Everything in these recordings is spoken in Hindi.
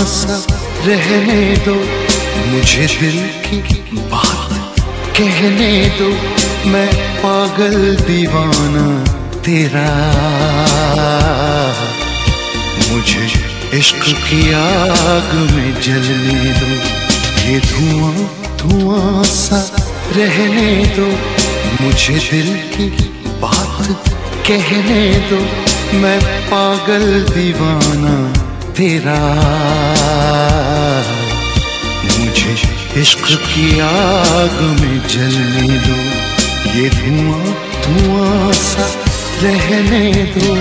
रहने दो। मुझे दिल की बात कहने दो। मैं पागल दीवाना तेरा। मुझे इश्क की आग में जलने दो। ये धुआँ धुआँ सा रहने दो। मुझे दिल की बात कहने दो। मैं पागल दीवाना तेरा मुझे इश्क की आग में जलने दो। ये धुआँ धुआँ सा रहने दो।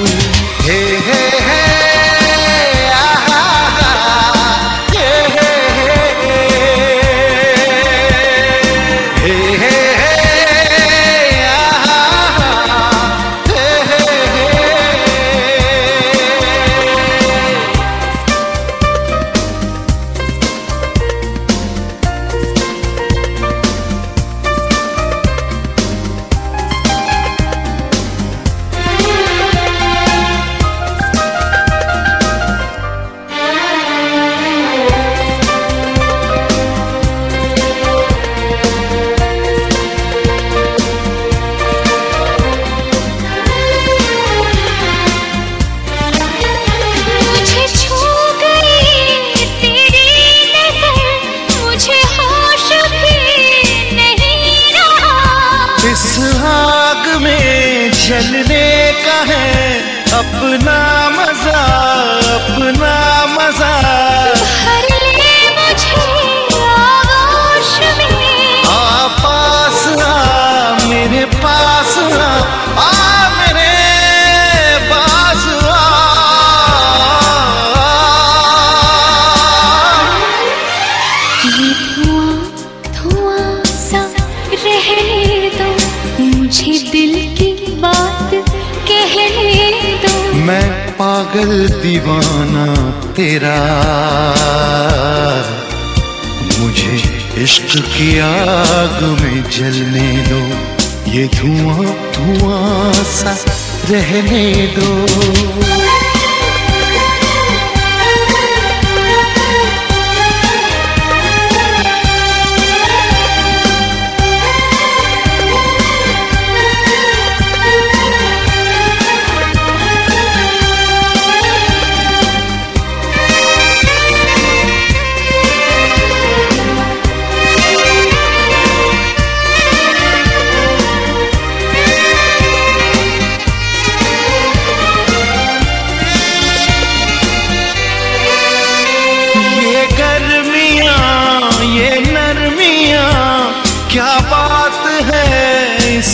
हे हे हे। चलने का है अपना मज़ा। की बात कहने दो। मैं पागल दीवाना तेरा। मुझे इश्क की आग में जलने दो। ये धुआँ धुआँ सा रहने दो।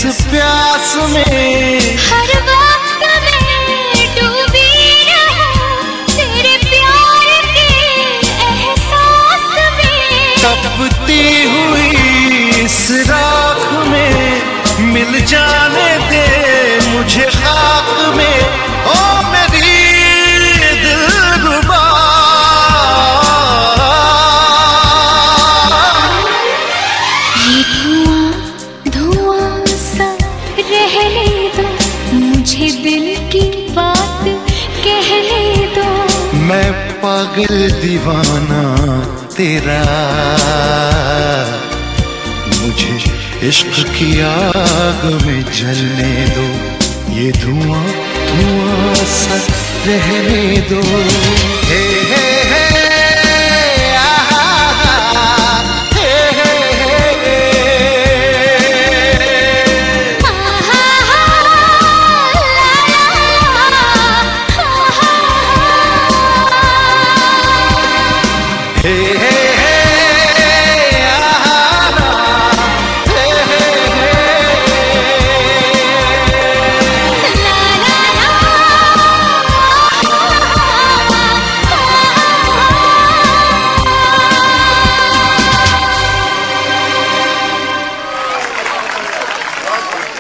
इस प्यास में। हर वक्त मैं डूबी तेरे प्यार के एहसास में। तपती हुई इस राख में मिल जाने दे मुझे खाक पागल दीवाना तेरा। मुझे इश्क की आग में जलने दो, ये धुआँ धुआँ सा रहने दो। हे हे